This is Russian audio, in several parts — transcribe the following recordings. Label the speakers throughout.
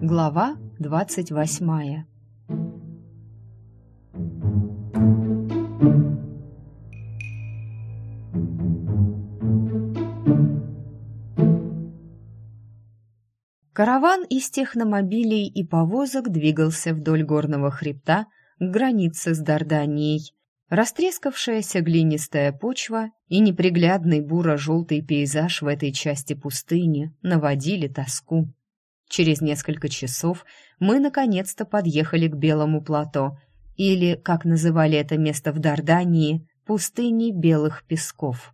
Speaker 1: Глава двадцать восьмая Караван из техномобилей и повозок двигался вдоль горного хребта к границе с Дарданией. Растрескавшаяся глинистая почва и неприглядный буро-желтый пейзаж в этой части пустыни наводили тоску. Через несколько часов мы наконец-то подъехали к Белому плато, или, как называли это место в Дардании, пустыни Белых Песков.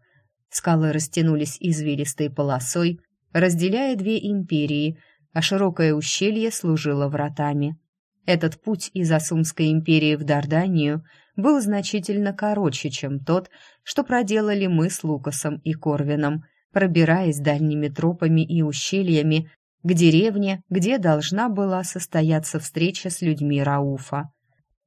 Speaker 1: Скалы растянулись извилистой полосой, разделяя две империи – а широкое ущелье служило вратами. Этот путь из Асумской империи в Дарданию был значительно короче, чем тот, что проделали мы с Лукасом и Корвином, пробираясь дальними тропами и ущельями к деревне, где должна была состояться встреча с людьми Рауфа.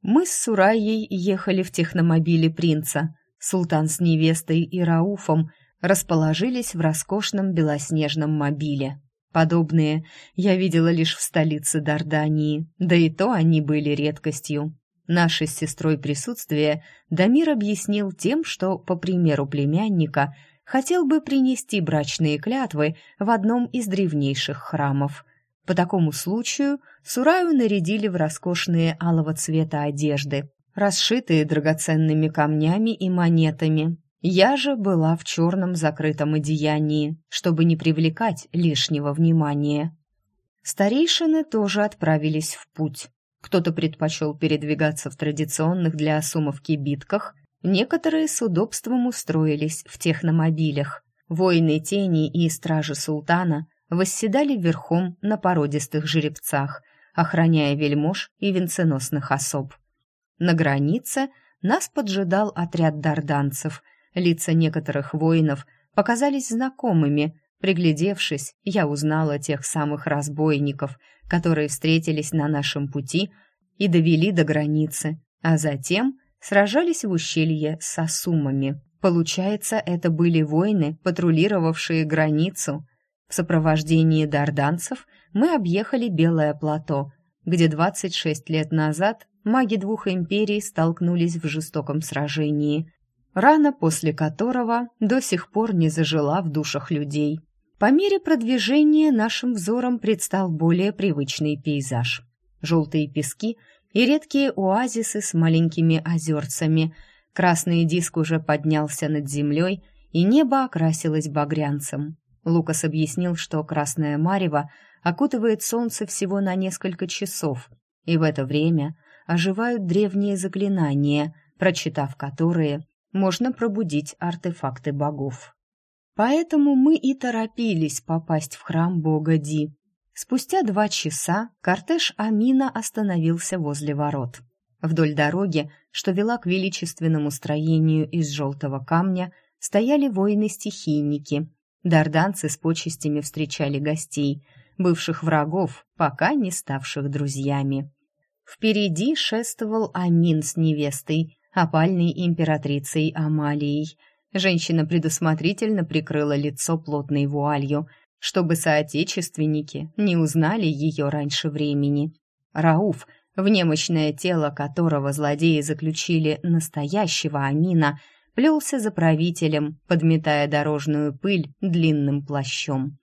Speaker 1: Мы с Сураей ехали в техномобиле принца. Султан с невестой и Рауфом расположились в роскошном белоснежном мобиле. Подобные я видела лишь в столице Дардании, да и то они были редкостью. Наше с сестрой присутствие Дамир объяснил тем, что, по примеру племянника, хотел бы принести брачные клятвы в одном из древнейших храмов. По такому случаю Сураю нарядили в роскошные алого цвета одежды, расшитые драгоценными камнями и монетами, я же была в черном закрытом одеянии, чтобы не привлекать лишнего внимания. Старейшины тоже отправились в путь. Кто-то предпочел передвигаться в традиционных для осумовки битках, некоторые с удобством устроились в техномобилях. Воины тени и стражи султана восседали верхом на породистых жеребцах, охраняя вельмож и венценосных особ. На границе нас поджидал отряд дарданцев — Лица некоторых воинов показались знакомыми. Приглядевшись, я узнала тех самых разбойников, которые встретились на нашем пути и довели до границы, а затем сражались в ущелье с сосумами. Получается, это были воины, патрулировавшие границу. В сопровождении дарданцев мы объехали Белое плато, где 26 лет назад маги двух империй столкнулись в жестоком сражении рана после которого до сих пор не зажила в душах людей. По мере продвижения нашим взором предстал более привычный пейзаж. Желтые пески и редкие оазисы с маленькими озерцами. Красный диск уже поднялся над землей, и небо окрасилось багрянцем. Лукас объяснил, что красное марево окутывает солнце всего на несколько часов, и в это время оживают древние заклинания, прочитав которые, можно пробудить артефакты богов. Поэтому мы и торопились попасть в храм бога Ди. Спустя два часа кортеж Амина остановился возле ворот. Вдоль дороги, что вела к величественному строению из желтого камня, стояли воины-стихийники. Дарданцы с почестями встречали гостей, бывших врагов, пока не ставших друзьями. Впереди шествовал Амин с невестой, опальной императрицей Амалией. Женщина предусмотрительно прикрыла лицо плотной вуалью, чтобы соотечественники не узнали ее раньше времени. Рауф, в немощное тело которого злодеи заключили настоящего Амина, плелся за правителем, подметая дорожную пыль длинным плащом.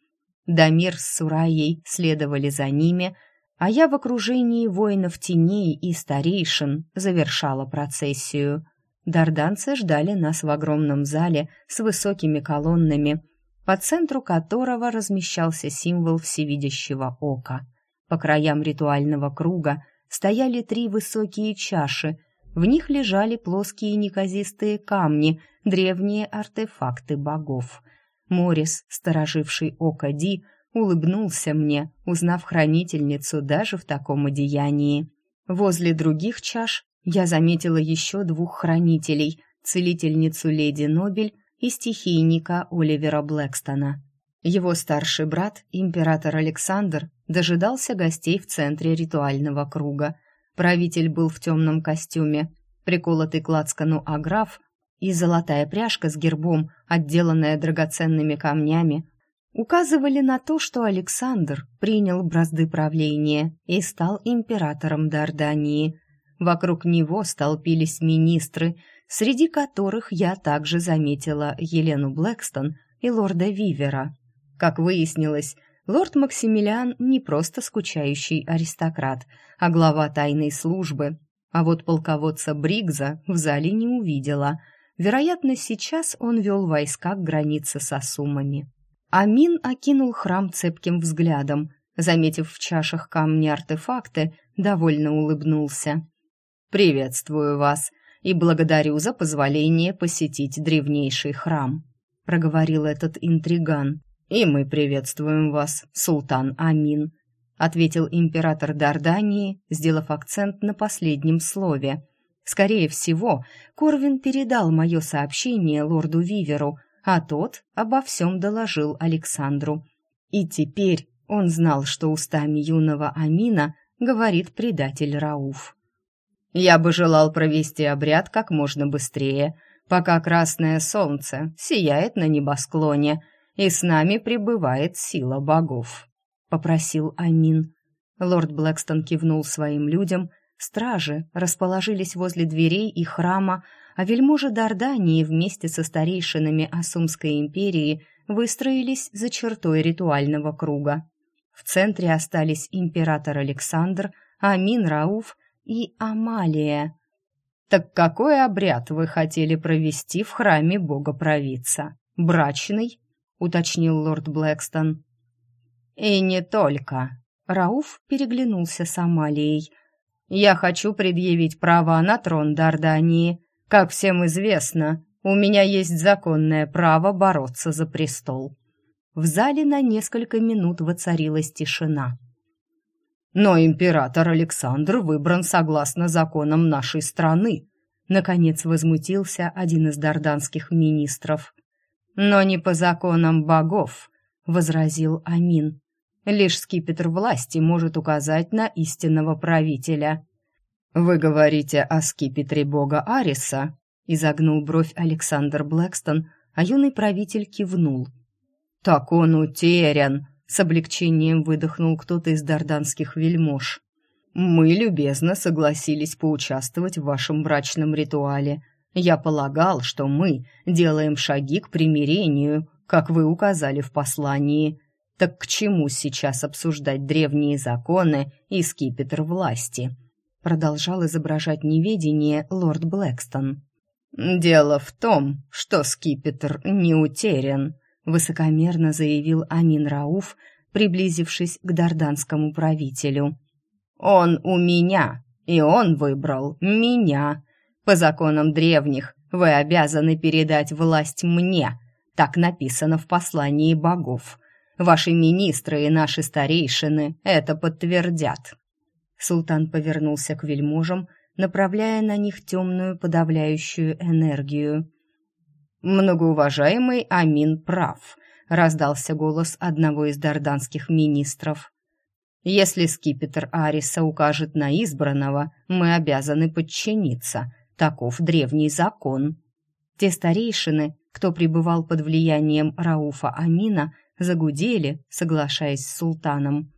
Speaker 1: Дамир с Сураей следовали за ними, а я в окружении воинов теней и старейшин завершала процессию. Дарданцы ждали нас в огромном зале с высокими колоннами, по центру которого размещался символ всевидящего ока. По краям ритуального круга стояли три высокие чаши, в них лежали плоские неказистые камни, древние артефакты богов. Морис, стороживший око Ди, улыбнулся мне, узнав хранительницу даже в таком одеянии. Возле других чаш я заметила еще двух хранителей, целительницу леди Нобель и стихийника Оливера Блэкстона. Его старший брат, император Александр, дожидался гостей в центре ритуального круга. Правитель был в темном костюме, приколотый к лацкану аграф и золотая пряжка с гербом, отделанная драгоценными камнями, указывали на то, что Александр принял бразды правления и стал императором Дардании. Вокруг него столпились министры, среди которых я также заметила Елену Блэкстон и лорда Вивера. Как выяснилось, лорд Максимилиан не просто скучающий аристократ, а глава тайной службы. А вот полководца Бригза в зале не увидела. Вероятно, сейчас он вел войска к границе с Асумами. Амин окинул храм цепким взглядом, заметив в чашах камни-артефакты, довольно улыбнулся. «Приветствую вас и благодарю за позволение посетить древнейший храм», — проговорил этот интриган. «И мы приветствуем вас, султан Амин», — ответил император Дардании, сделав акцент на последнем слове. «Скорее всего, Корвин передал мое сообщение лорду Виверу, а тот обо всем доложил Александру. И теперь он знал, что устами юного Амина говорит предатель Рауф. «Я бы желал провести обряд как можно быстрее, пока красное солнце сияет на небосклоне, и с нами пребывает сила богов», — попросил Амин. Лорд Блэкстон кивнул своим людям, стражи расположились возле дверей и храма, а вельможи Дардании вместе со старейшинами Асумской империи выстроились за чертой ритуального круга. В центре остались император Александр, Амин Рауф и Амалия. «Так какой обряд вы хотели провести в храме бога-провидца? Брачный?» — уточнил лорд Блэкстон. «И не только». Рауф переглянулся с Амалией. «Я хочу предъявить права на трон Дардании. Как всем известно, у меня есть законное право бороться за престол. В зале на несколько минут воцарилась тишина. Но император Александр выбран согласно законам нашей страны, наконец возмутился один из дарданских министров. Но не по законам богов, возразил Амин. Лишь скипетр власти может указать на истинного правителя. «Вы говорите о скипетре бога Ариса?» — изогнул бровь Александр Блэкстон, а юный правитель кивнул. «Так он утерян!» — с облегчением выдохнул кто-то из дарданских вельмож. «Мы любезно согласились поучаствовать в вашем брачном ритуале. Я полагал, что мы делаем шаги к примирению, как вы указали в послании. Так к чему сейчас обсуждать древние законы и скипетр власти?» продолжал изображать неведение лорд Блэкстон. «Дело в том, что скипетр не утерян», высокомерно заявил Амин Рауф, приблизившись к дарданскому правителю. «Он у меня, и он выбрал меня. По законам древних вы обязаны передать власть мне, так написано в послании богов. Ваши министры и наши старейшины это подтвердят. Султан повернулся к вельможам, направляя на них темную подавляющую энергию. «Многоуважаемый Амин прав», — раздался голос одного из дарданских министров. «Если скипетр Ариса укажет на избранного, мы обязаны подчиниться. Таков древний закон». Те старейшины, кто пребывал под влиянием Рауфа Амина, загудели, соглашаясь с султаном.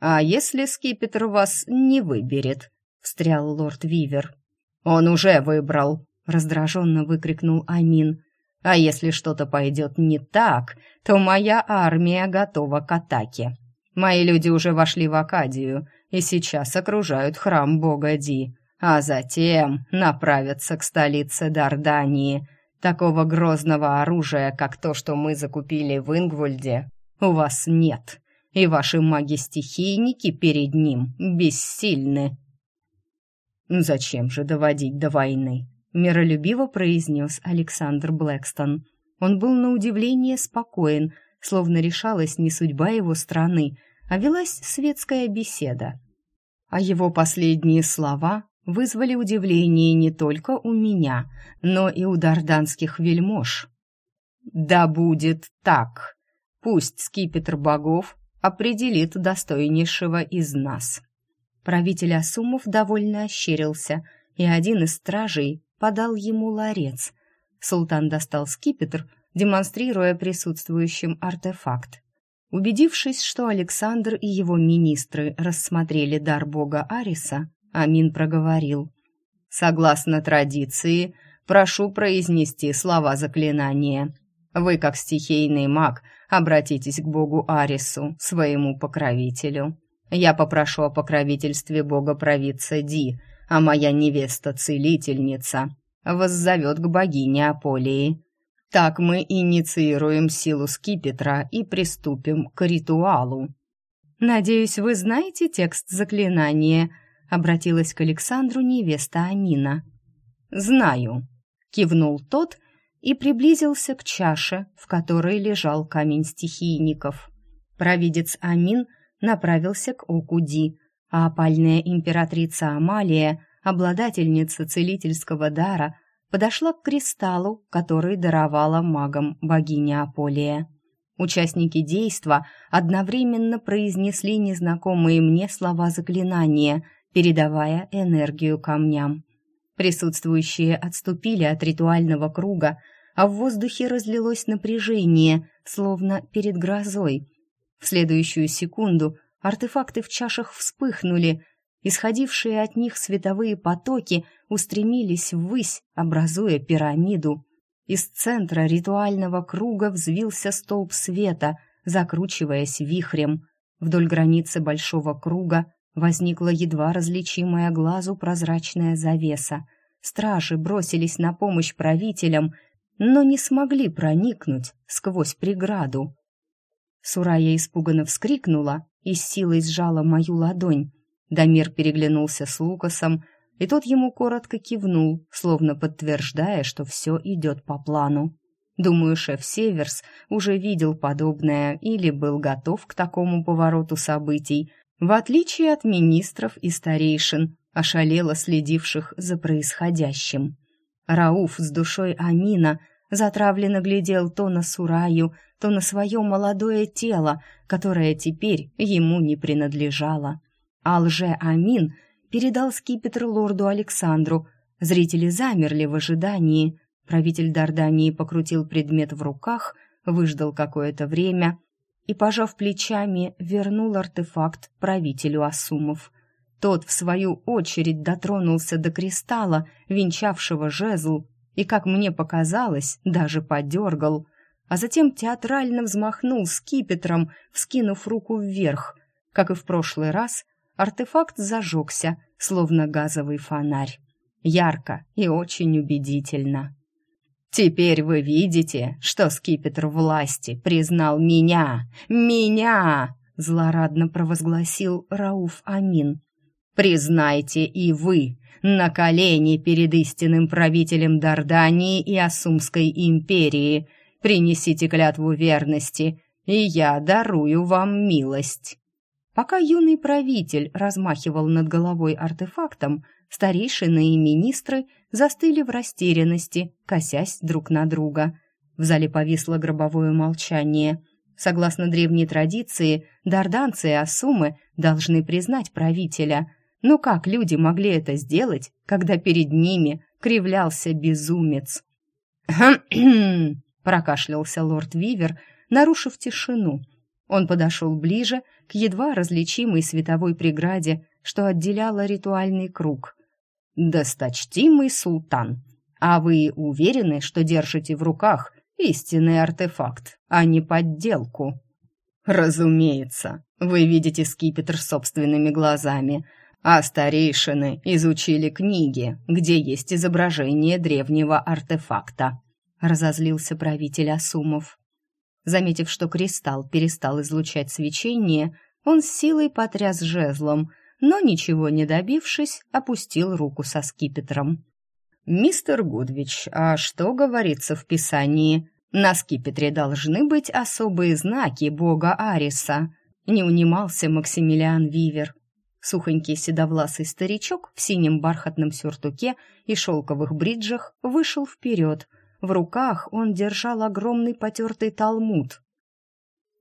Speaker 1: «А если скипетр вас не выберет?» — встрял лорд Вивер. «Он уже выбрал!» — раздраженно выкрикнул Амин. «А если что-то пойдет не так, то моя армия готова к атаке. Мои люди уже вошли в Акадию и сейчас окружают храм бога Ди, а затем направятся к столице Дардании. Такого грозного оружия, как то, что мы закупили в Ингвульде, у вас нет и ваши маги-стихийники перед ним бессильны». «Зачем же доводить до войны?» — миролюбиво произнес Александр Блэкстон. Он был на удивление спокоен, словно решалась не судьба его страны, а велась светская беседа. А его последние слова вызвали удивление не только у меня, но и у дарданских вельмож. «Да будет так! Пусть скипетр богов определит достойнейшего из нас. Правитель Асумов довольно ощерился, и один из стражей подал ему ларец. Султан достал скипетр, демонстрируя присутствующим артефакт. Убедившись, что Александр и его министры рассмотрели дар бога Ариса, Амин проговорил. «Согласно традиции, прошу произнести слова заклинания. Вы, как стихийный маг, обратитесь к богу Арису, своему покровителю. Я попрошу о покровительстве бога-провидца Ди, а моя невеста-целительница воззовет к богине Аполии. Так мы инициируем силу скипетра и приступим к ритуалу. «Надеюсь, вы знаете текст заклинания», — обратилась к Александру невеста Анина. «Знаю», — кивнул тот и приблизился к чаше, в которой лежал камень стихийников. Провидец Амин направился к Окуди, а опальная императрица Амалия, обладательница целительского дара, подошла к кристаллу, который даровала магам богиня Аполия. Участники действа одновременно произнесли незнакомые мне слова заклинания, передавая энергию камням. Присутствующие отступили от ритуального круга, а в воздухе разлилось напряжение, словно перед грозой. В следующую секунду артефакты в чашах вспыхнули, Исходившие от них световые потоки устремились ввысь, образуя пирамиду. Из центра ритуального круга взвился столб света, закручиваясь вихрем. Вдоль границы большого круга возникла едва различимая глазу прозрачная завеса. Стражи бросились на помощь правителям, но не смогли проникнуть сквозь преграду. Сурая испуганно вскрикнула и силой сжала мою ладонь. Дамир переглянулся с Лукасом, и тот ему коротко кивнул, словно подтверждая, что все идет по плану. Думаю, шеф Северс уже видел подобное или был готов к такому повороту событий, в отличие от министров и старейшин, ошалело следивших за происходящим. Рауф с душой Амина затравленно глядел то на Сураю, то на свое молодое тело, которое теперь ему не принадлежало а лже-Амин передал скипетр лорду Александру. Зрители замерли в ожидании. Правитель Дардании покрутил предмет в руках, выждал какое-то время и, пожав плечами, вернул артефакт правителю Асумов. Тот, в свою очередь, дотронулся до кристалла, венчавшего жезл, и, как мне показалось, даже подергал, а затем театрально взмахнул скипетром, вскинув руку вверх. Как и в прошлый раз, артефакт зажегся, словно газовый фонарь. Ярко и очень убедительно. «Теперь вы видите, что скипетр власти признал меня! Меня!» злорадно провозгласил Рауф Амин. «Признайте и вы на колени перед истинным правителем Дардании и Асумской империи. Принесите клятву верности, и я дарую вам милость». Пока юный правитель размахивал над головой артефактом, старейшины и министры застыли в растерянности, косясь друг на друга. В зале повисло гробовое молчание. Согласно древней традиции, дарданцы и асумы должны признать правителя. Но как люди могли это сделать, когда перед ними кривлялся безумец? Прокашлялся лорд Вивер, нарушив тишину — он подошел ближе к едва различимой световой преграде, что отделяла ритуальный круг. «Досточтимый султан, а вы уверены, что держите в руках истинный артефакт, а не подделку?» «Разумеется, вы видите скипетр собственными глазами», а старейшины изучили книги, где есть изображение древнего артефакта», — разозлился правитель Асумов. Заметив, что кристалл перестал излучать свечение, он с силой потряс жезлом, но, ничего не добившись, опустил руку со скипетром. «Мистер Гудвич, а что говорится в Писании? На скипетре должны быть особые знаки бога Ариса», — не унимался Максимилиан Вивер. Сухонький седовласый старичок в синем бархатном сюртуке и шелковых бриджах вышел вперед — в руках он держал огромный потертый талмуд.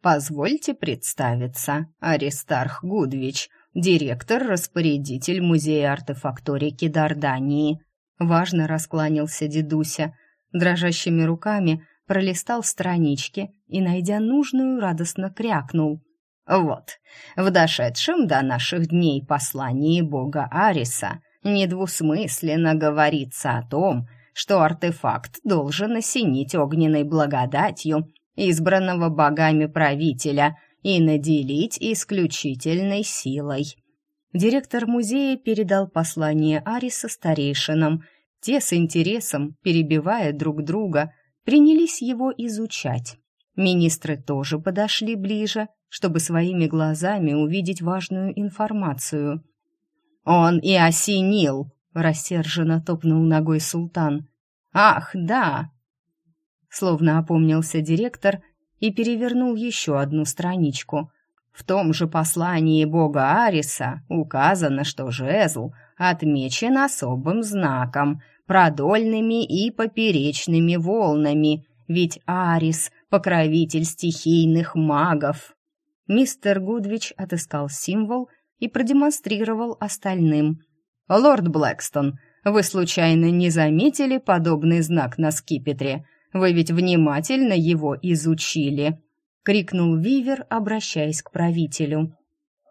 Speaker 1: «Позвольте представиться, Аристарх Гудвич, директор-распорядитель музея артефакторики Дардании». Важно раскланялся дедуся. Дрожащими руками пролистал странички и, найдя нужную, радостно крякнул. «Вот, в дошедшем до наших дней послании бога Ариса недвусмысленно говорится о том, что артефакт должен осенить огненной благодатью избранного богами правителя и наделить исключительной силой». Директор музея передал послание Ариса старейшинам. Те с интересом, перебивая друг друга, принялись его изучать. Министры тоже подошли ближе, чтобы своими глазами увидеть важную информацию. «Он и осенил!» — рассерженно топнул ногой султан. «Ах, да!» Словно опомнился директор и перевернул еще одну страничку. В том же послании бога Ариса указано, что жезл отмечен особым знаком, продольными и поперечными волнами, ведь Арис — покровитель стихийных магов. Мистер Гудвич отыскал символ и продемонстрировал остальным. «Лорд Блэкстон, вы случайно не заметили подобный знак на скипетре? Вы ведь внимательно его изучили?» — крикнул Вивер, обращаясь к правителю.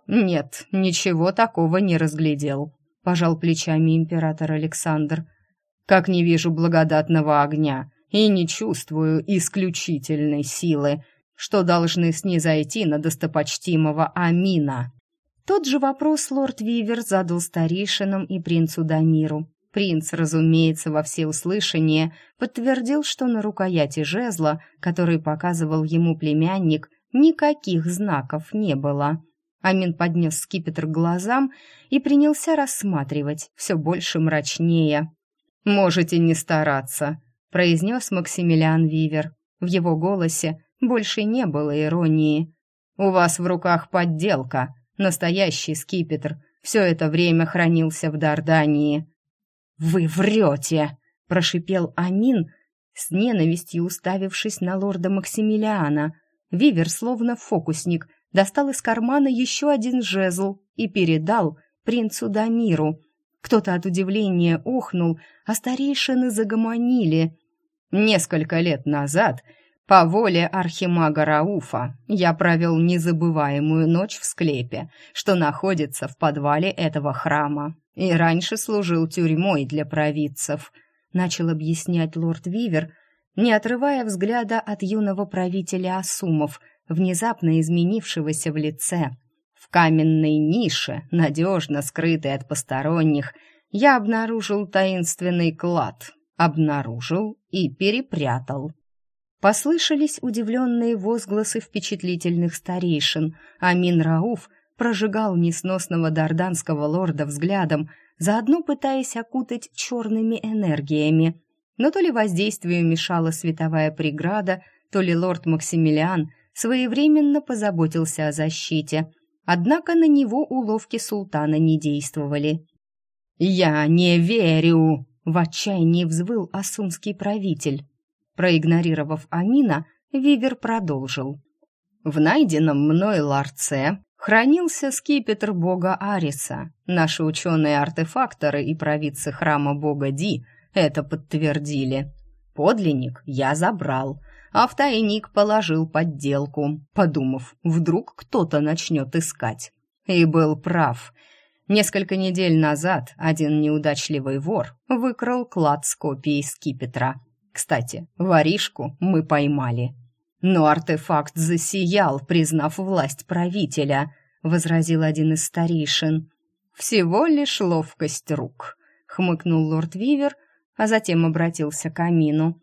Speaker 1: «Нет, ничего такого не разглядел», — пожал плечами император Александр как не вижу благодатного огня и не чувствую исключительной силы, что должны снизойти на достопочтимого Амина. Тот же вопрос лорд Вивер задал старейшинам и принцу Дамиру. Принц, разумеется, во всеуслышание подтвердил, что на рукояти жезла, который показывал ему племянник, никаких знаков не было. Амин поднес скипетр к глазам и принялся рассматривать, все больше мрачнее. «Можете не стараться», — произнес Максимилиан Вивер. В его голосе больше не было иронии. «У вас в руках подделка, настоящий скипетр. Все это время хранился в Дардании». «Вы врете!» — прошипел Амин, с ненавистью уставившись на лорда Максимилиана. Вивер, словно фокусник, достал из кармана еще один жезл и передал принцу Дамиру — кто-то от удивления охнул, а старейшины загомонили. Несколько лет назад, по воле архимага Рауфа, я провел незабываемую ночь в склепе, что находится в подвале этого храма, и раньше служил тюрьмой для провидцев, начал объяснять лорд Вивер, не отрывая взгляда от юного правителя Асумов, внезапно изменившегося в лице — каменной нише, надежно скрытой от посторонних, я обнаружил таинственный клад. Обнаружил и перепрятал. Послышались удивленные возгласы впечатлительных старейшин. Амин Рауф прожигал несносного дарданского лорда взглядом, заодно пытаясь окутать черными энергиями. Но то ли воздействию мешала световая преграда, то ли лорд Максимилиан своевременно позаботился о защите — Однако на него уловки султана не действовали. «Я не верю!» — в отчаянии взвыл асумский правитель. Проигнорировав Амина, Вивер продолжил. «В найденном мной ларце хранился скипетр бога Ариса. Наши ученые-артефакторы и провидцы храма бога Ди это подтвердили. Подлинник я забрал, а в тайник положил подделку, подумав, вдруг кто-то начнет искать. И был прав. Несколько недель назад один неудачливый вор выкрал клад с копией скипетра. Кстати, воришку мы поймали. Но артефакт засиял, признав власть правителя, возразил один из старейшин. Всего лишь ловкость рук, хмыкнул лорд Вивер, а затем обратился к Амину.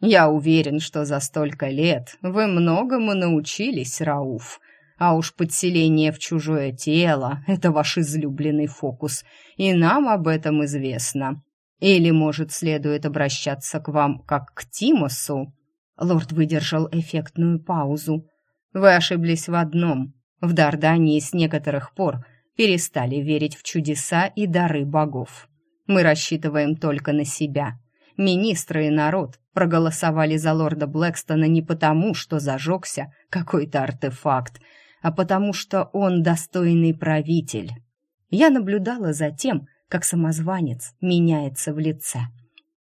Speaker 1: Я уверен, что за столько лет вы многому научились, Рауф. А уж подселение в чужое тело — это ваш излюбленный фокус, и нам об этом известно. Или, может, следует обращаться к вам как к Тимосу?» Лорд выдержал эффектную паузу. «Вы ошиблись в одном. В Дардании с некоторых пор перестали верить в чудеса и дары богов. Мы рассчитываем только на себя. Министры и народ проголосовали за лорда Блэкстона не потому, что зажегся какой-то артефакт, а потому что он достойный правитель. Я наблюдала за тем, как самозванец меняется в лице.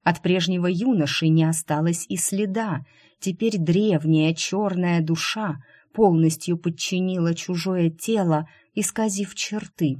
Speaker 1: От прежнего юноши не осталось и следа. Теперь древняя черная душа полностью подчинила чужое тело, исказив черты.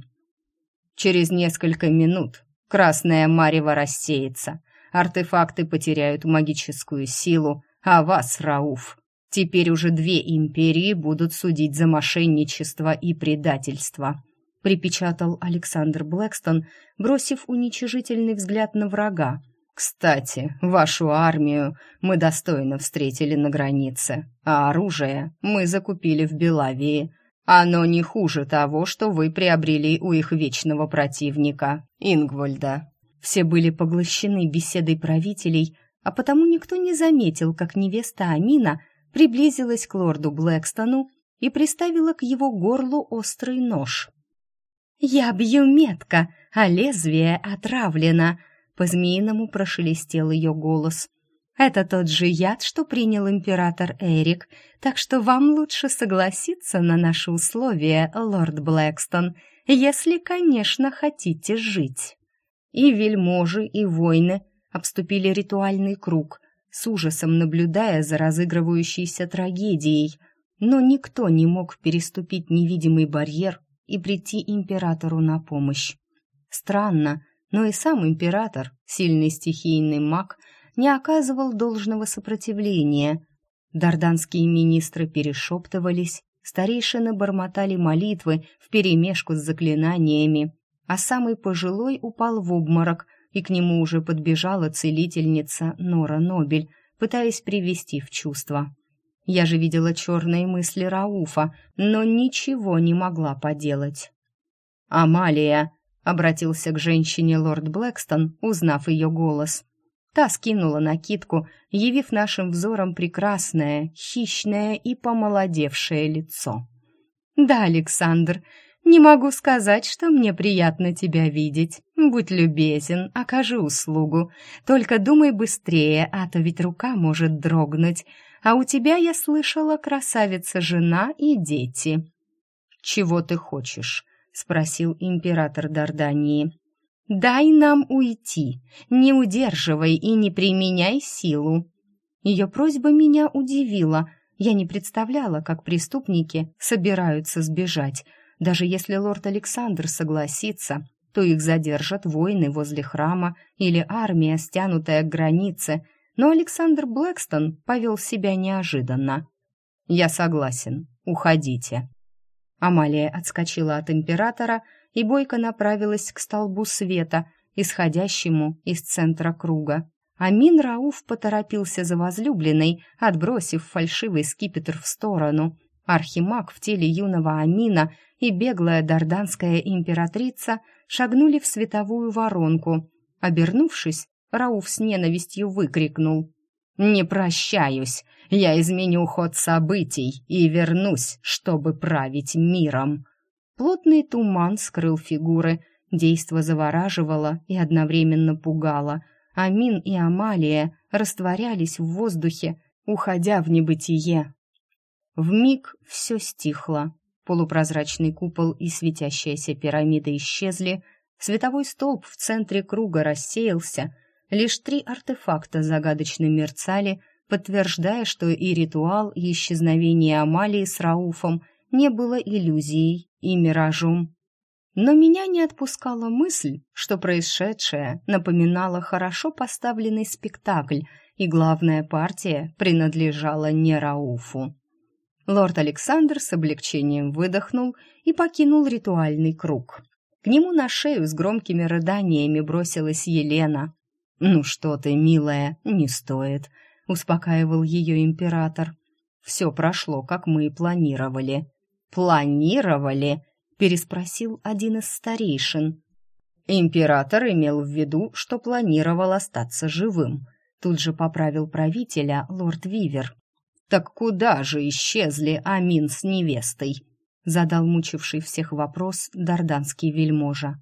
Speaker 1: Через несколько минут красная марево рассеется, артефакты потеряют магическую силу, а вас, Рауф, теперь уже две империи будут судить за мошенничество и предательство», припечатал Александр Блэкстон, бросив уничижительный взгляд на врага. «Кстати, вашу армию мы достойно встретили на границе, а оружие мы закупили в Белавии. Оно не хуже того, что вы приобрели у их вечного противника, Ингвольда». Все были поглощены беседой правителей, а потому никто не заметил, как невеста Амина приблизилась к лорду Блэкстону и приставила к его горлу острый нож. «Я бью метко, а лезвие отравлено», — по-змеиному прошелестел ее голос. «Это тот же яд, что принял император Эрик, так что вам лучше согласиться на наши условия, лорд Блэкстон, если, конечно, хотите жить». И вельможи, и воины обступили ритуальный круг, с ужасом наблюдая за разыгрывающейся трагедией, но никто не мог переступить невидимый барьер и прийти императору на помощь. Странно, но и сам император, сильный стихийный маг, не оказывал должного сопротивления. Дарданские министры перешептывались, старейшины бормотали молитвы вперемешку с заклинаниями, а самый пожилой упал в обморок, и к нему уже подбежала целительница Нора Нобель, пытаясь привести в чувство. Я же видела черные мысли Рауфа, но ничего не могла поделать. «Амалия!» — обратился к женщине лорд Блэкстон, узнав ее голос. Та скинула накидку, явив нашим взором прекрасное, хищное и помолодевшее лицо. «Да, Александр, не могу сказать, что мне приятно тебя видеть. Будь любезен, окажи услугу. Только думай быстрее, а то ведь рука может дрогнуть. А у тебя, я слышала, красавица-жена и дети». «Чего ты хочешь?» — спросил император Дардании. «Дай нам уйти, не удерживай и не применяй силу». Ее просьба меня удивила. Я не представляла, как преступники собираются сбежать, даже если лорд Александр согласится, то их задержат воины возле храма или армия, стянутая к границе. Но Александр Блэкстон повел себя неожиданно. «Я согласен. Уходите». Амалия отскочила от императора и бойко направилась к столбу света, исходящему из центра круга. Амин Рауф поторопился за возлюбленной, отбросив фальшивый скипетр в сторону. Архимаг в теле юного Амина и беглая дарданская императрица шагнули в световую воронку. Обернувшись, Рауф с ненавистью выкрикнул. «Не прощаюсь! Я изменю ход событий и вернусь, чтобы править миром!» Плотный туман скрыл фигуры, действо завораживало и одновременно пугало. Амин и Амалия растворялись в воздухе, уходя в небытие. В миг все стихло. Полупрозрачный купол и светящаяся пирамида исчезли, световой столб в центре круга рассеялся, лишь три артефакта загадочно мерцали, подтверждая, что и ритуал, и исчезновение Амалии с Рауфом не было иллюзией и миражом. Но меня не отпускала мысль, что происшедшее напоминало хорошо поставленный спектакль, и главная партия принадлежала не Рауфу. Лорд Александр с облегчением выдохнул и покинул ритуальный круг. К нему на шею с громкими рыданиями бросилась Елена. «Ну что ты, милая, не стоит», — успокаивал ее император. «Все прошло, как мы и планировали». «Планировали?» — переспросил один из старейшин. Император имел в виду, что планировал остаться живым. Тут же поправил правителя лорд Вивер. «Так куда же исчезли Амин с невестой?» задал мучивший всех вопрос дарданский вельможа.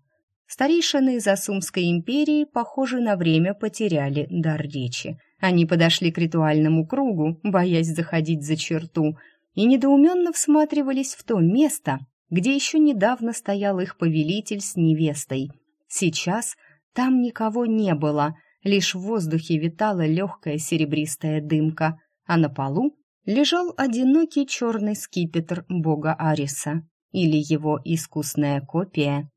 Speaker 1: Старейшины из Асумской империи, похоже, на время потеряли дар речи. Они подошли к ритуальному кругу, боясь заходить за черту, и недоуменно всматривались в то место, где еще недавно стоял их повелитель с невестой. Сейчас там никого не было, лишь в воздухе витала легкая серебристая дымка — а на полу лежал одинокий черный скипетр бога Ариса или его искусная копия.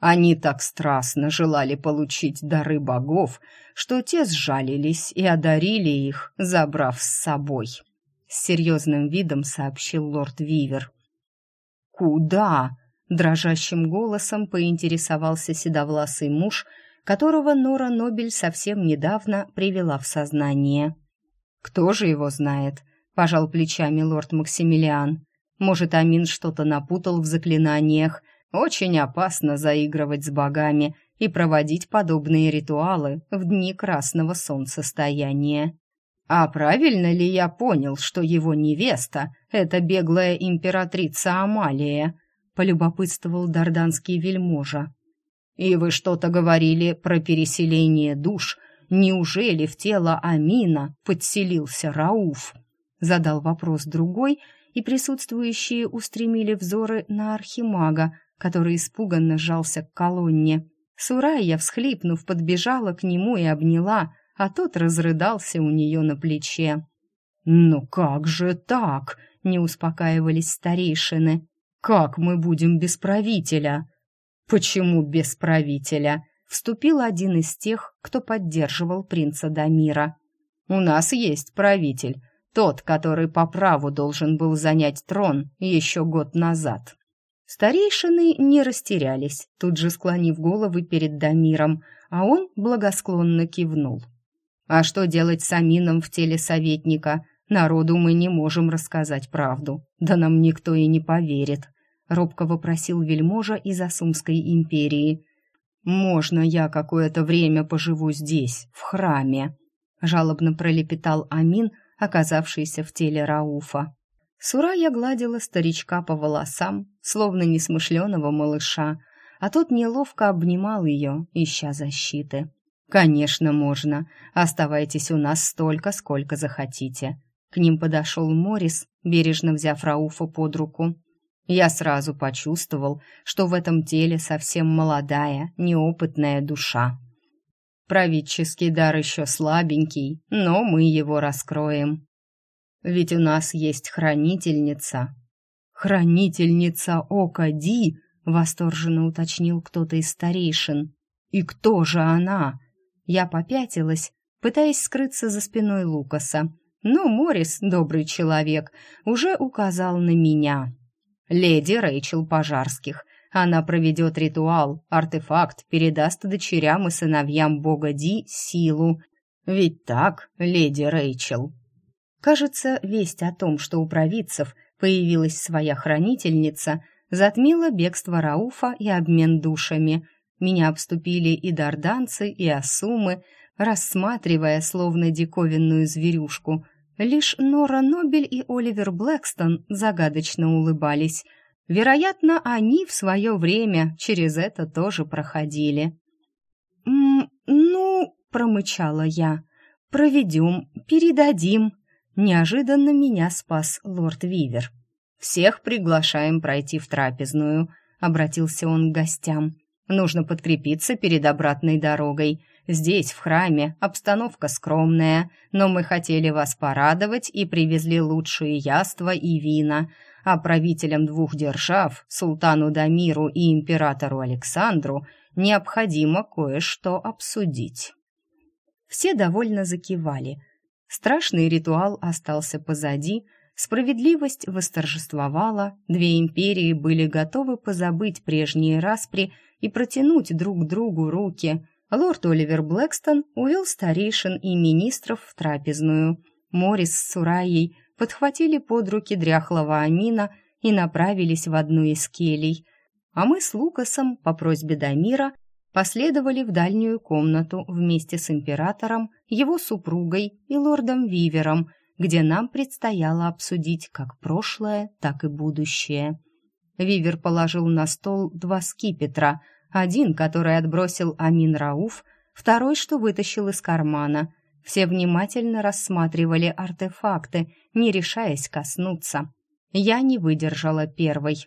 Speaker 1: Они так страстно желали получить дары богов, что те сжалились и одарили их, забрав с собой. С серьезным видом сообщил лорд Вивер. «Куда?» — дрожащим голосом поинтересовался седовласый муж, которого Нора Нобель совсем недавно привела в сознание. «Кто же его знает?» — пожал плечами лорд Максимилиан. «Может, Амин что-то напутал в заклинаниях, очень опасно заигрывать с богами и проводить подобные ритуалы в дни красного солнцестояния. А правильно ли я понял, что его невеста — это беглая императрица Амалия? полюбопытствовал дарданский вельможа. И вы что-то говорили про переселение душ. Неужели в тело Амина подселился Рауф? Задал вопрос другой, и присутствующие устремили взоры на архимага, который испуганно сжался к колонне. Сурайя, всхлипнув, подбежала к нему и обняла, а тот разрыдался у нее на плече. «Ну как же так?» — не успокаивались старейшины. «Как мы будем без правителя?» «Почему без правителя?» — вступил один из тех, кто поддерживал принца Дамира. «У нас есть правитель, тот, который по праву должен был занять трон еще год назад». Старейшины не растерялись, тут же склонив головы перед Дамиром, а он благосклонно кивнул. «А что делать с Амином в теле советника? Народу мы не можем рассказать правду, да нам никто и не поверит», — робко вопросил вельможа из Асумской империи. «Можно я какое-то время поживу здесь, в храме?» — жалобно пролепетал Амин, оказавшийся в теле Рауфа. Сурая гладила старичка по волосам, словно несмышленого малыша, а тот неловко обнимал ее, ища защиты. «Конечно, можно. Оставайтесь у нас столько, сколько захотите». К ним подошел Морис, бережно взяв Рауфа под руку. Я сразу почувствовал, что в этом теле совсем молодая, неопытная душа. Правительский дар еще слабенький, но мы его раскроем. Ведь у нас есть хранительница. Хранительница Ока Ди, восторженно уточнил кто-то из старейшин. И кто же она? Я попятилась, пытаясь скрыться за спиной Лукаса. Но Морис, добрый человек, уже указал на меня. Леди Рэйчел Пожарских. Она проведет ритуал, артефакт передаст дочерям и сыновьям бога Ди силу. Ведь так, леди Рэйчел? Кажется, весть о том, что у провидцев появилась своя хранительница, затмила бегство Рауфа и обмен душами. Меня обступили и дарданцы, и асумы, рассматривая словно диковинную зверюшку. Лишь Нора Нобель и Оливер Блэкстон загадочно улыбались. Вероятно, они в свое время через это тоже проходили. «М «Ну, — промычала я, — проведем, передадим». Неожиданно меня спас лорд Вивер. «Всех приглашаем пройти в трапезную», — обратился он к гостям. «Нужно подкрепиться перед обратной дорогой. Здесь, в храме, обстановка скромная, но мы хотели вас порадовать и привезли лучшие яства и вина, а правителям двух держав, султану Дамиру и императору Александру, необходимо кое-что обсудить». Все довольно закивали — Страшный ритуал остался позади, справедливость восторжествовала, две империи были готовы позабыть прежние распри и протянуть друг другу руки. Лорд Оливер Блэкстон увел старейшин и министров в трапезную. Морис с Сураей подхватили под руки дряхлого Амина и направились в одну из келей, а мы с Лукасом по просьбе Дамира последовали в дальнюю комнату вместе с императором, его супругой и лордом Вивером, где нам предстояло обсудить как прошлое, так и будущее. Вивер положил на стол два скипетра, один, который отбросил Амин Рауф, второй, что вытащил из кармана. Все внимательно рассматривали артефакты, не решаясь коснуться. Я не выдержала первой.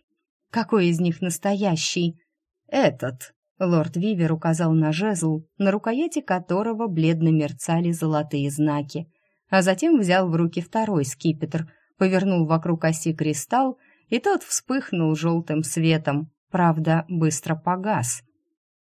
Speaker 1: Какой из них настоящий? Этот, Лорд Вивер указал на жезл, на рукояти которого бледно мерцали золотые знаки. а затем взял в руки второй скипетр, повернул вокруг оси кристалл, и тот вспыхнул желтым светом, правда, быстро погас.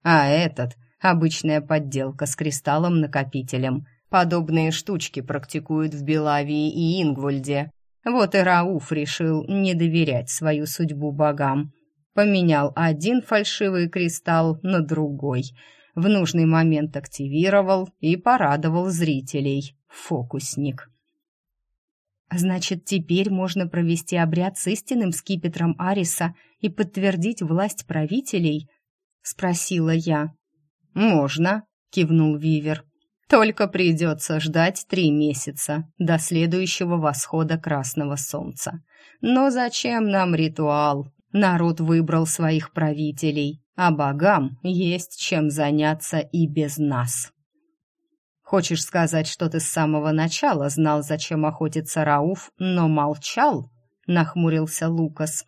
Speaker 1: А этот — обычная подделка с кристаллом-накопителем. Подобные штучки практикуют в Белавии и Ингвольде. Вот и Рауф решил не доверять свою судьбу богам. Поменял один фальшивый кристалл на другой. В нужный момент активировал и порадовал зрителей. Фокусник. Значит, теперь можно провести обряд с истинным скипетром Ариса и подтвердить власть правителей? Спросила я. Можно, кивнул Вивер. Только придется ждать три месяца до следующего восхода красного солнца. Но зачем нам ритуал? Народ выбрал своих правителей, а богам есть чем заняться и без нас. Хочешь сказать, что ты с самого начала знал, зачем охотится Рауф, но молчал? Нахмурился Лукас.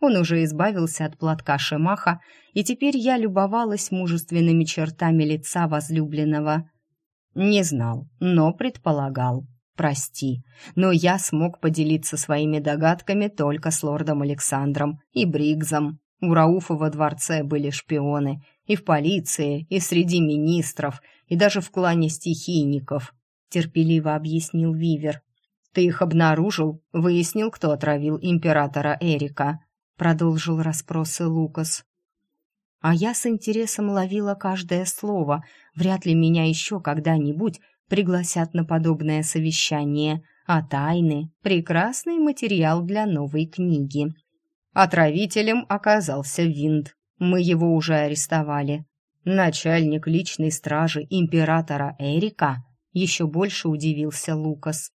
Speaker 1: Он уже избавился от платка Шемаха, и теперь я любовалась мужественными чертами лица возлюбленного. Не знал, но предполагал. Прости, но я смог поделиться своими догадками только с лордом Александром и Бригзом. У Рауфа во дворце были шпионы и в полиции, и среди министров, и даже в клане стихийников, терпеливо объяснил Вивер. Ты их обнаружил, выяснил, кто отравил императора Эрика, продолжил расспросы Лукас а я с интересом ловила каждое слово. Вряд ли меня еще когда-нибудь пригласят на подобное совещание, а тайны — прекрасный материал для новой книги. Отравителем оказался Винт. Мы его уже арестовали. Начальник личной стражи императора Эрика еще больше удивился Лукас.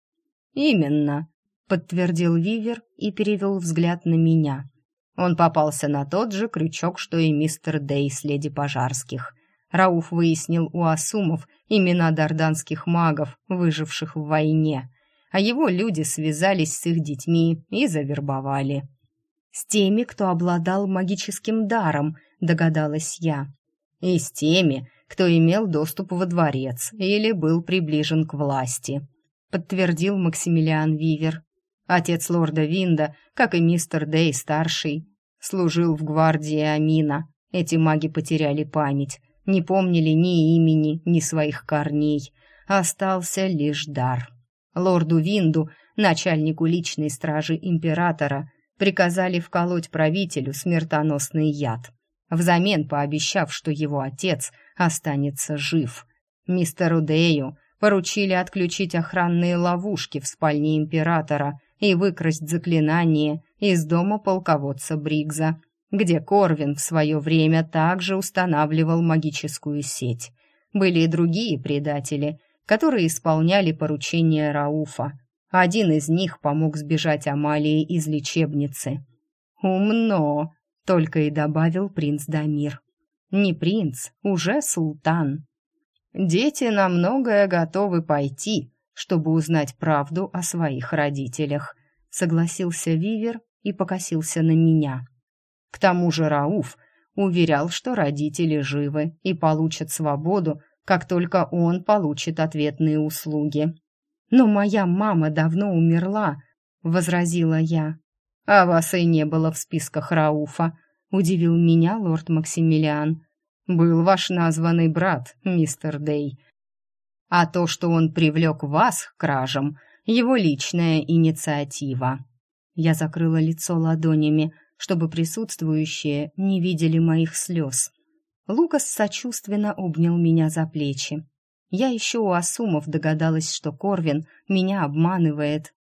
Speaker 1: «Именно», — подтвердил Вивер и перевел взгляд на меня. Он попался на тот же крючок, что и мистер Дей с леди Пожарских. Рауф выяснил у Асумов имена дарданских магов, выживших в войне, а его люди связались с их детьми и завербовали. «С теми, кто обладал магическим даром», — догадалась я. «И с теми, кто имел доступ во дворец или был приближен к власти», — подтвердил Максимилиан Вивер. Отец лорда Винда, как и мистер Дей старший, Служил в гвардии Амина. Эти маги потеряли память, не помнили ни имени, ни своих корней. Остался лишь дар. Лорду Винду, начальнику личной стражи императора, приказали вколоть правителю смертоносный яд, взамен пообещав, что его отец останется жив. Мистеру Дею поручили отключить охранные ловушки в спальне императора и выкрасть заклинание из дома полководца Бригза, где Корвин в свое время также устанавливал магическую сеть. Были и другие предатели, которые исполняли поручения Рауфа. Один из них помог сбежать Амалии из лечебницы. «Умно!» — только и добавил принц Дамир. «Не принц, уже султан». «Дети на многое готовы пойти», чтобы узнать правду о своих родителях, согласился Вивер и покосился на меня. К тому же Рауф уверял, что родители живы и получат свободу, как только он получит ответные услуги. «Но моя мама давно умерла», — возразила я. «А вас и не было в списках Рауфа», — удивил меня лорд Максимилиан. «Был ваш названный брат, мистер Дей. А то, что он привлек вас к кражам, его личная инициатива. Я закрыла лицо ладонями, чтобы присутствующие не видели моих слез. Лукас сочувственно обнял меня за плечи. Я еще у Асумов догадалась, что Корвин меня обманывает.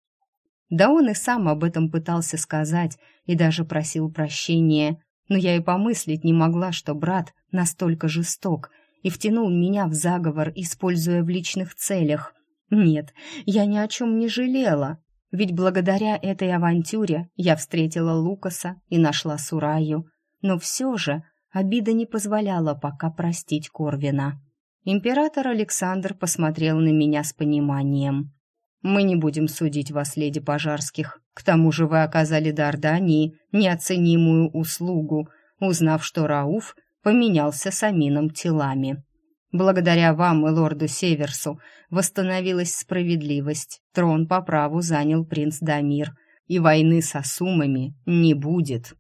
Speaker 1: Да он и сам об этом пытался сказать и даже просил прощения, но я и помыслить не могла, что брат настолько жесток — и втянул меня в заговор, используя в личных целях. Нет, я ни о чем не жалела, ведь благодаря этой авантюре я встретила Лукаса и нашла Сураю. Но все же обида не позволяла пока простить Корвина. Император Александр посмотрел на меня с пониманием. «Мы не будем судить вас, леди Пожарских. К тому же вы оказали Дардании неоценимую услугу, узнав, что Рауф поменялся с Амином телами. Благодаря вам и лорду Северсу восстановилась справедливость. Трон по праву занял принц Дамир, и войны с Асумами не будет.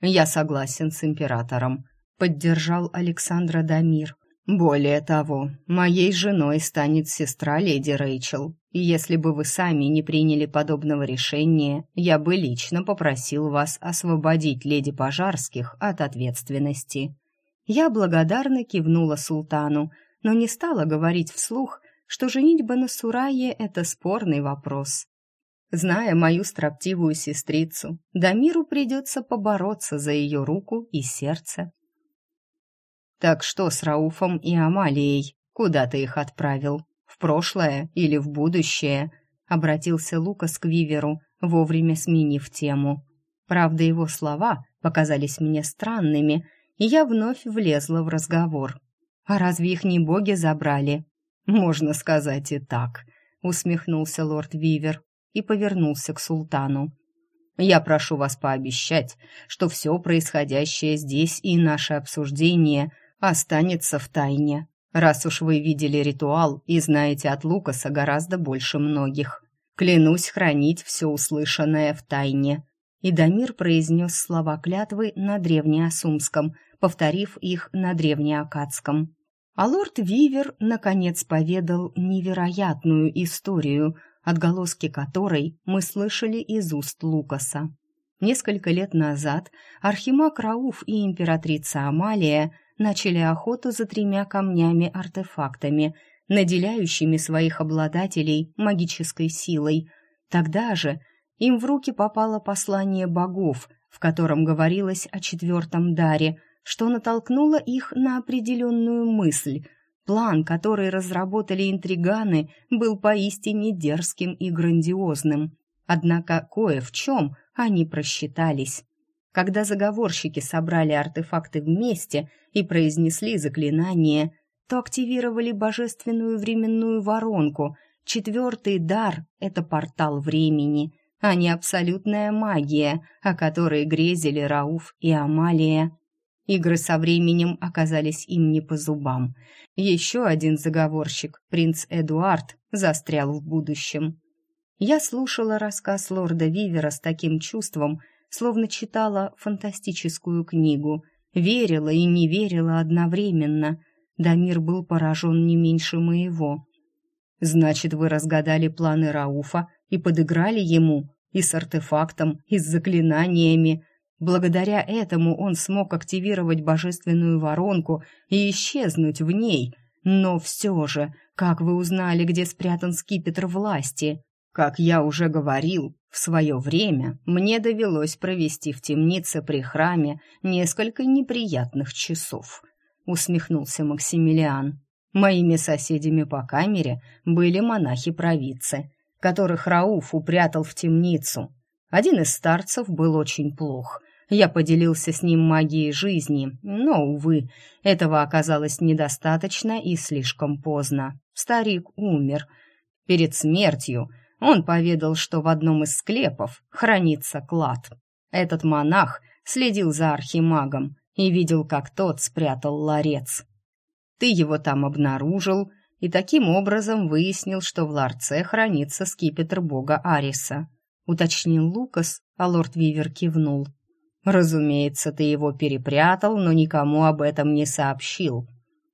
Speaker 1: Я согласен с императором, поддержал Александра Дамир. Более того, моей женой станет сестра леди Рэйчел, и если бы вы сами не приняли подобного решения, я бы лично попросил вас освободить леди Пожарских от ответственности. Я благодарно кивнула султану, но не стала говорить вслух, что женитьба на Сурае — это спорный вопрос. Зная мою строптивую сестрицу, Дамиру придется побороться за ее руку и сердце. «Так что с Рауфом и Амалией? Куда ты их отправил? В прошлое или в будущее?» — обратился Лукас к Виверу, вовремя сменив тему. Правда, его слова показались мне странными, я вновь влезла в разговор. «А разве их не боги забрали?» «Можно сказать и так», — усмехнулся лорд Вивер и повернулся к султану. «Я прошу вас пообещать, что все происходящее здесь и наше обсуждение останется в тайне, раз уж вы видели ритуал и знаете от Лукаса гораздо больше многих. Клянусь хранить все услышанное в тайне». И Дамир произнес слова клятвы на древнеосумском, повторив их на древнеакадском. А лорд Вивер, наконец, поведал невероятную историю, отголоски которой мы слышали из уст Лукаса. Несколько лет назад Архимаг Рауф и императрица Амалия начали охоту за тремя камнями-артефактами, наделяющими своих обладателей магической силой. Тогда же им в руки попало послание богов, в котором говорилось о четвертом даре, что натолкнуло их на определенную мысль. План, который разработали интриганы, был поистине дерзким и грандиозным. Однако кое в чем они просчитались. Когда заговорщики собрали артефакты вместе и произнесли заклинание, то активировали божественную временную воронку. Четвертый дар — это портал времени, а не абсолютная магия, о которой грезили Рауф и Амалия. Игры со временем оказались им не по зубам. Еще один заговорщик, принц Эдуард, застрял в будущем. Я слушала рассказ лорда Вивера с таким чувством, словно читала фантастическую книгу, верила и не верила одновременно. Дамир был поражен не меньше моего. «Значит, вы разгадали планы Рауфа и подыграли ему, и с артефактом, и с заклинаниями», Благодаря этому он смог активировать божественную воронку и исчезнуть в ней. Но все же, как вы узнали, где спрятан скипетр власти? Как я уже говорил, в свое время мне довелось провести в темнице при храме несколько неприятных часов. Усмехнулся Максимилиан. Моими соседями по камере были монахи-провидцы, которых Рауф упрятал в темницу. Один из старцев был очень плох, я поделился с ним магией жизни, но, увы, этого оказалось недостаточно и слишком поздно. Старик умер. Перед смертью он поведал, что в одном из склепов хранится клад. Этот монах следил за архимагом и видел, как тот спрятал ларец. Ты его там обнаружил и таким образом выяснил, что в ларце хранится скипетр бога Ариса. Уточнил Лукас, а лорд Вивер кивнул. Разумеется, ты его перепрятал, но никому об этом не сообщил.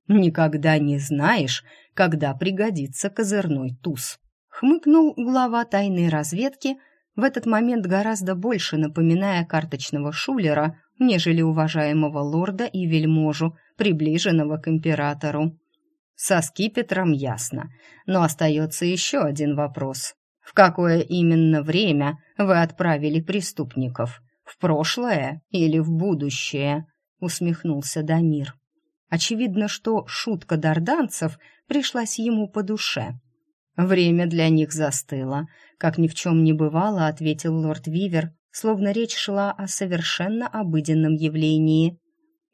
Speaker 1: Никогда не знаешь, когда пригодится козырной туз. Хмыкнул глава тайной разведки, в этот момент гораздо больше напоминая карточного шулера, нежели уважаемого лорда и вельможу, приближенного к императору. Со скипетром ясно, но остается еще один вопрос. В какое именно время вы отправили преступников? В прошлое или в будущее? усмехнулся Дамир. Очевидно, что шутка дарданцев пришлась ему по душе. Время для них застыло, как ни в чем не бывало, ответил лорд Вивер, словно речь шла о совершенно обыденном явлении.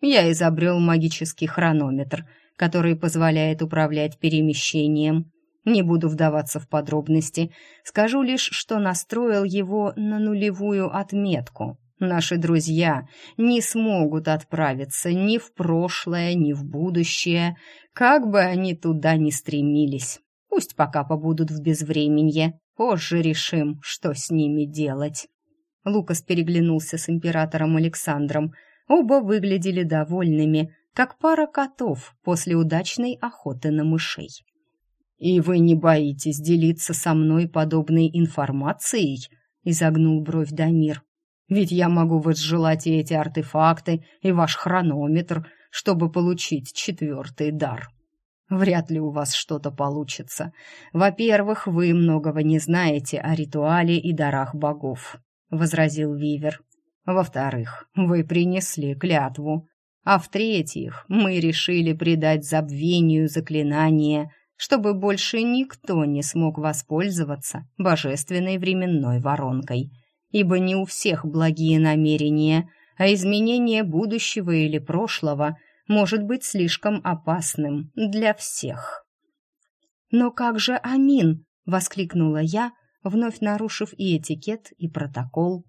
Speaker 1: Я изобрел магический хронометр, который позволяет управлять перемещением. Не буду вдаваться в подробности, скажу лишь, что настроил его на нулевую отметку. Наши друзья не смогут отправиться ни в прошлое, ни в будущее, как бы они туда ни стремились. Пусть пока побудут в безвременье, позже решим, что с ними делать». Лукас переглянулся с императором Александром. Оба выглядели довольными, как пара котов после удачной охоты на мышей. «И вы не боитесь делиться со мной подобной информацией?» — изогнул бровь Дамир. «Ведь я могу возжелать и эти артефакты, и ваш хронометр, чтобы получить четвертый дар. Вряд ли у вас что-то получится. Во-первых, вы многого не знаете о ритуале и дарах богов», — возразил Вивер. «Во-вторых, вы принесли клятву. А в-третьих, мы решили придать забвению заклинание, чтобы больше никто не смог воспользоваться божественной временной воронкой. Ибо не у всех благие намерения, а изменение будущего или прошлого может быть слишком опасным для всех. «Но как же Амин?» — воскликнула я, вновь нарушив и этикет, и протокол.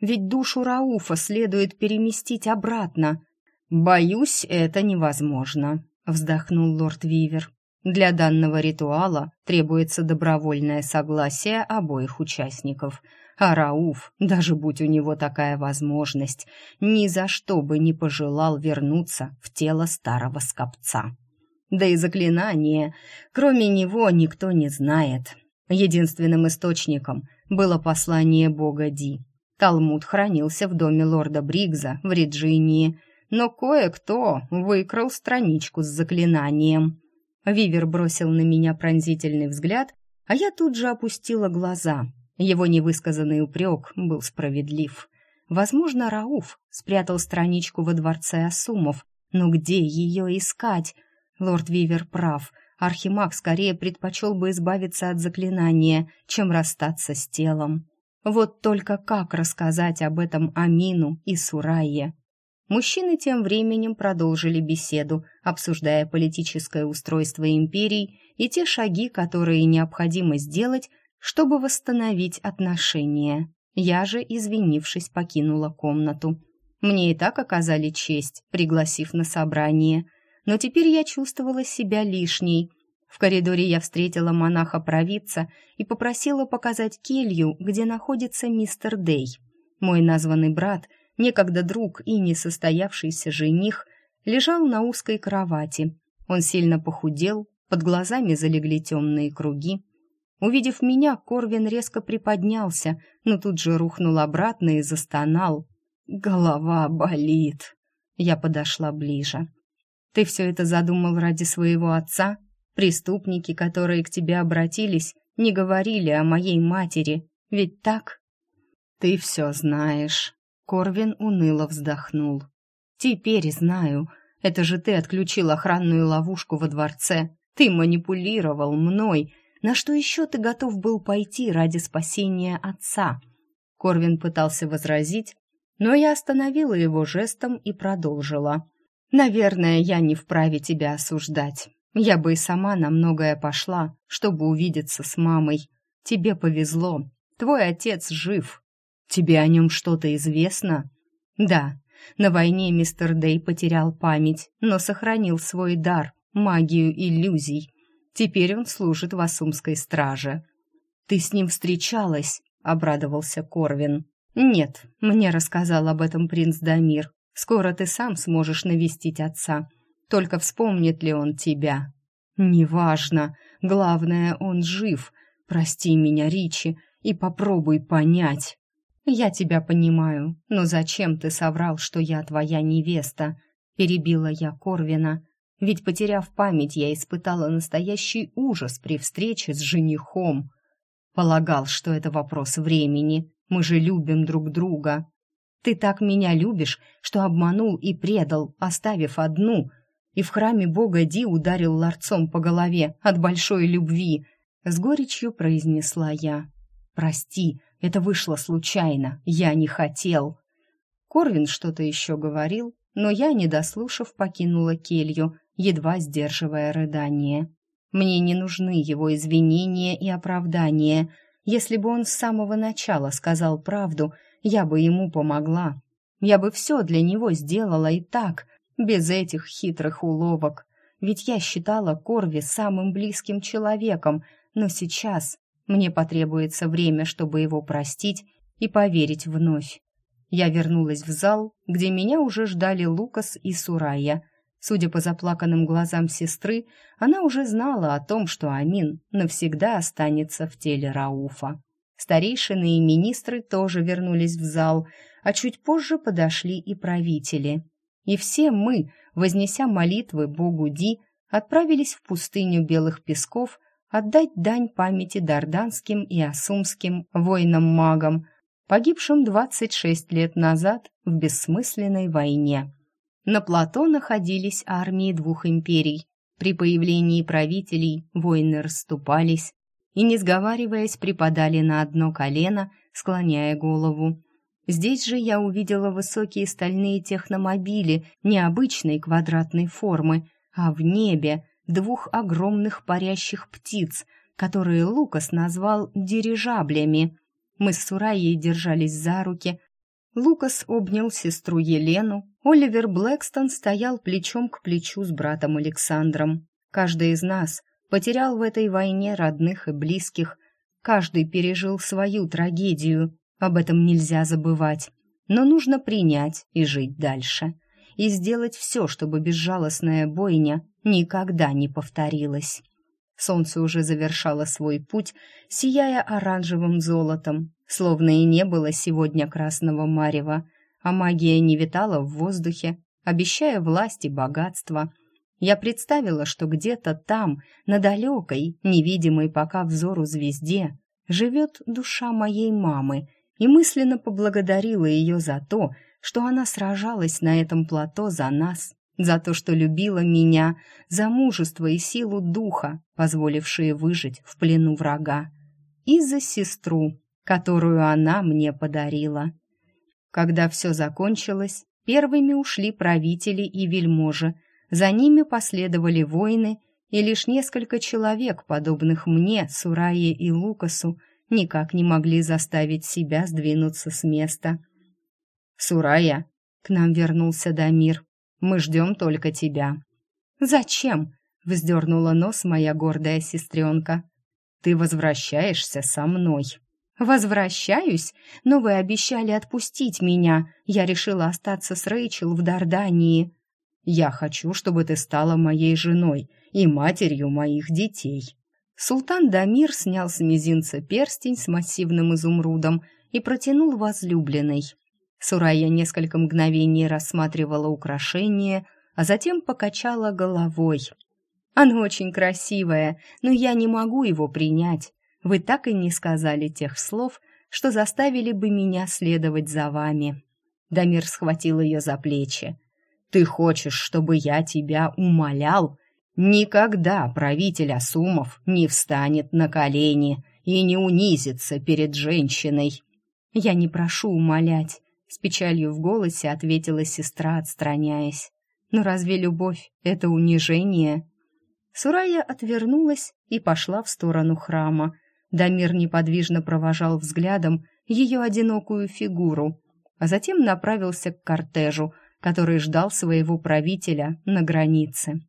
Speaker 1: «Ведь душу Рауфа следует переместить обратно». «Боюсь, это невозможно», — вздохнул лорд Вивер. Для данного ритуала требуется добровольное согласие обоих участников. А Рауф, даже будь у него такая возможность, ни за что бы не пожелал вернуться в тело старого скопца. Да и заклинание, кроме него, никто не знает. Единственным источником было послание бога Ди. Талмуд хранился в доме лорда Бригза в Риджинии, но кое-кто выкрал страничку с заклинанием – Вивер бросил на меня пронзительный взгляд, а я тут же опустила глаза. Его невысказанный упрек был справедлив. Возможно, Рауф спрятал страничку во дворце Асумов, но где ее искать? Лорд Вивер прав. Архимаг скорее предпочел бы избавиться от заклинания, чем расстаться с телом. Вот только как рассказать об этом Амину и Сурайе? Мужчины тем временем продолжили беседу, обсуждая политическое устройство империй и те шаги, которые необходимо сделать, чтобы восстановить отношения. Я же, извинившись, покинула комнату. Мне и так оказали честь, пригласив на собрание, но теперь я чувствовала себя лишней. В коридоре я встретила монаха-провидца и попросила показать келью, где находится мистер Дей. Мой названный брат — некогда друг и несостоявшийся жених, лежал на узкой кровати. Он сильно похудел, под глазами залегли темные круги. Увидев меня, Корвин резко приподнялся, но тут же рухнул обратно и застонал. «Голова болит!» Я подошла ближе. «Ты все это задумал ради своего отца? Преступники, которые к тебе обратились, не говорили о моей матери, ведь так?» «Ты все знаешь», Корвин уныло вздохнул. «Теперь знаю. Это же ты отключил охранную ловушку во дворце. Ты манипулировал мной. На что еще ты готов был пойти ради спасения отца?» Корвин пытался возразить, но я остановила его жестом и продолжила. «Наверное, я не вправе тебя осуждать. Я бы и сама на многое пошла, чтобы увидеться с мамой. Тебе повезло. Твой отец жив, Тебе о нем что-то известно? Да, на войне мистер Дэй потерял память, но сохранил свой дар, магию иллюзий. Теперь он служит в Асумской страже. Ты с ним встречалась? обрадовался Корвин. Нет, мне рассказал об этом принц Дамир. Скоро ты сам сможешь навестить отца. Только вспомнит ли он тебя? Неважно. Главное, он жив. Прости меня, Ричи, и попробуй понять. «Я тебя понимаю, но зачем ты соврал, что я твоя невеста?» Перебила я Корвина. Ведь, потеряв память, я испытала настоящий ужас при встрече с женихом. Полагал, что это вопрос времени. Мы же любим друг друга. Ты так меня любишь, что обманул и предал, оставив одну. И в храме бога Ди ударил ларцом по голове от большой любви. С горечью произнесла я. «Прости, это вышло случайно. Я не хотел. Корвин что-то еще говорил, но я, не дослушав, покинула келью, едва сдерживая рыдание. Мне не нужны его извинения и оправдания. Если бы он с самого начала сказал правду, я бы ему помогла. Я бы все для него сделала и так, без этих хитрых уловок. Ведь я считала Корви самым близким человеком, но сейчас мне потребуется время, чтобы его простить и поверить вновь. Я вернулась в зал, где меня уже ждали Лукас и Сурая. Судя по заплаканным глазам сестры, она уже знала о том, что Амин навсегда останется в теле Рауфа. Старейшины и министры тоже вернулись в зал, а чуть позже подошли и правители. И все мы, вознеся молитвы богу Ди, отправились в пустыню Белых Песков отдать дань памяти дарданским и асумским воинам-магам, погибшим 26 лет назад в бессмысленной войне. На плато находились армии двух империй. При появлении правителей воины расступались и, не сговариваясь, припадали на одно колено, склоняя голову. Здесь же я увидела высокие стальные техномобили необычной квадратной формы, а в небе двух огромных парящих птиц, которые Лукас назвал дирижаблями. Мы с Сураей держались за руки. Лукас обнял сестру Елену, Оливер Блэкстон стоял плечом к плечу с братом Александром. Каждый из нас потерял в этой войне родных и близких, каждый пережил свою трагедию, об этом нельзя забывать. Но нужно принять и жить дальше. И сделать все, чтобы безжалостная бойня никогда не повторилась. Солнце уже завершало свой путь, сияя оранжевым золотом, словно и не было сегодня красного марева, а магия не витала в воздухе, обещая власть и богатство. Я представила, что где-то там, на далекой, невидимой пока взору звезде, живет душа моей мамы, и мысленно поблагодарила ее за то, что она сражалась на этом плато за нас, за то, что любила меня, за мужество и силу духа, позволившие выжить в плену врага, и за сестру, которую она мне подарила. Когда все закончилось, первыми ушли правители и вельможи, за ними последовали воины, и лишь несколько человек, подобных мне, Сурае и Лукасу, никак не могли заставить себя сдвинуться с места. «Сурая, к нам вернулся Дамир. Мы ждем только тебя». «Зачем?» — вздернула нос моя гордая сестренка. «Ты возвращаешься со мной». «Возвращаюсь? Но вы обещали отпустить меня. Я решила остаться с Рэйчел в Дардании». «Я хочу, чтобы ты стала моей женой и матерью моих детей». Султан Дамир снял с мизинца перстень с массивным изумрудом и протянул возлюбленной. Сурая несколько мгновений рассматривала украшение, а затем покачала головой. «Оно очень красивое, но я не могу его принять. Вы так и не сказали тех слов, что заставили бы меня следовать за вами». Дамир схватил ее за плечи. «Ты хочешь, чтобы я тебя умолял? Никогда правитель Асумов не встанет на колени и не унизится перед женщиной». «Я не прошу умолять», — с печалью в голосе ответила сестра, отстраняясь. «Но разве любовь — это унижение?» Сурая отвернулась и пошла в сторону храма, Дамир неподвижно провожал взглядом ее одинокую фигуру, а затем направился к кортежу, который ждал своего правителя на границе.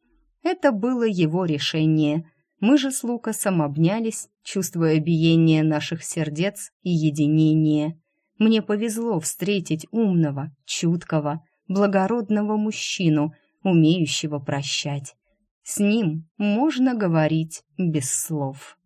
Speaker 1: Это было его решение. Мы же с Лукасом обнялись, чувствуя биение наших сердец и единение. Мне повезло встретить умного, чуткого, благородного мужчину, умеющего прощать. С ним можно говорить без слов.